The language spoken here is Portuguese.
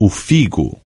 o figo.